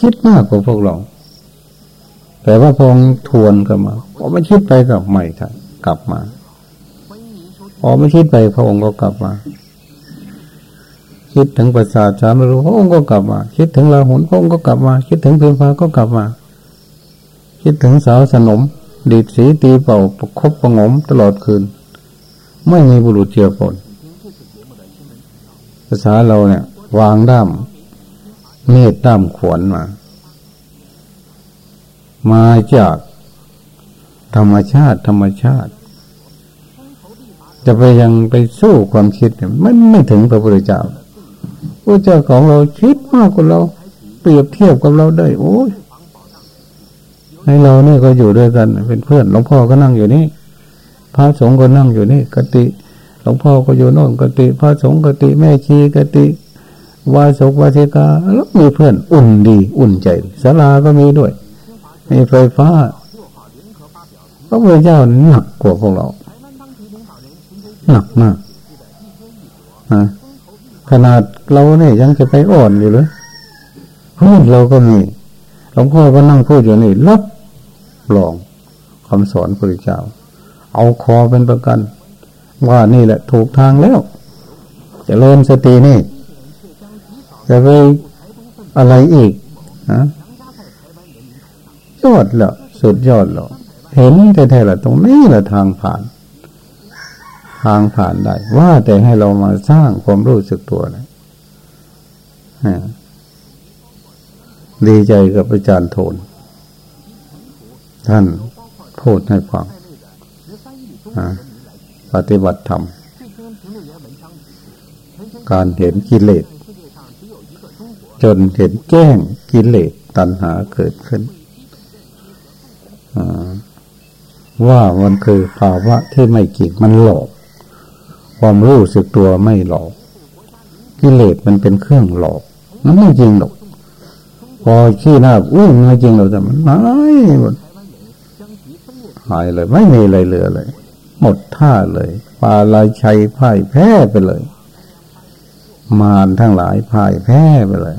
คิดมากกว่าพวกเรา แต่ว่าพองทวนกลับมาพอไม่คิดไปกับใหม่ทันกลับมาพอไม่คิดไปพระองค์ก็กลับมา คิดถึงประสาทสามรู้พระองค์ก็กลับมา คิดถึงลาหุนพระองค์ก็กลับมา คิดถึงเพียงฟ้าก็กลับมา คิดถึงสาวสนม ดีดสีตีเป่าประคบประงมตลอดคืน ไม่มีบุรุษเจือปนภาษาเราเนี่ย วางด้าม มตด้ามขวนมา มาจากธรรมชาติ ธรรมชาติ จะไปยังไปสู้ความคิดเนี่ยมันไม่ถึงพระพุทธเจ้าพระเจ้าของเราคิดมากกว่าเรา เปรียบเทียบกับเราได้ โอ้ยให้เราเนี่ยก็อยู่ด้วยกัน เป็นเพื่อนหลวงพ่อก็นั่งอยู่นี่พระสงฆ์ก็นั่งอยู่นี่กติหลวงพ่อก็อยู่โน่นกติ พระสงฆ์กติแม่ชีกติ วาสกวาสิกาแล้วมีเพื่อนอุ่นดี อุ่นใจศาลาก็มีด้วยมีไฟฟ้าพระพุทธเจ้าหนักกว่าพวกเราหนักมากนะขนาดเราเนี่ยยังจะไปอ่อนอยู่เลยพูดเราก็มีหลวงพ่อก็นั่งพูดอยู่นี่รับรองคำสอนพระพุทธเจ้า เอาคอเป็นประกัน ว่านี่แหละถูกทางแล้วจะเริ่มสตินี่ จะไปอะไรอีกฮะยอดแล้วสุดยอดแล้วเห็นแท้ๆละตรงนี้แหละทางผ่าน ทางผ่านได้ ว่าแต่ให้เรามาสร้างความรู้สึกตัวนะดีใจกับอาจารย์โทน ท่านพูดให้ฟังปฏิบัติธรรม การเห็นกิเลส จนเห็นแจ้งกิเลสตัณหาเกิดขึ้นว่ามันคือภาวะที่ไม่จริงมันหลอก ความรู้สึกตัวไม่หลอก กิเลสมันเป็นเครื่องหลอกมันไม่จริงหรอกพอขี้หน้าอุ้ยไม่จริงเราแต่มันหายหมดหายเลย ไม่มีอะไรเหลือเลย หมดท่าเลยปาลายชัยพ่ายแพ้ไปเลย มารทั้งหลายพ่ายแพ้ไปเลย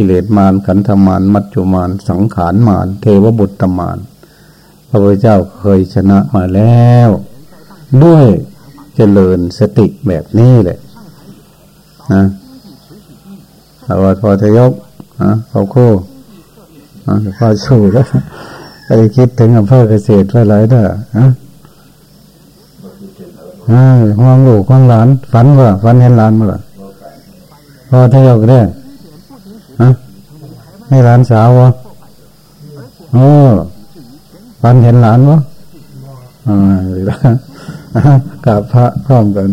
กิเลสมารขันธมารมัจจุมารสังขารมารเทวบุตรมารพระพุทธเจ้าเคยชนะมาแล้ว ด้วยเจริญสติแบบนี้แหละนะแต่ว่าพอทยกนะเขาคู่นะพอสู้แล้วไปคิดถึงอำเภอเกษตรไว้หลายเด้อฮะห่วงลูกห่วงหลาน ฝันว่าฝันเห็นหลานมั้งพอทยกได้ ฮะให้หลานสาววะโอ้ฝันเห็นหลานวะอ่ากับพระพร้อมกัน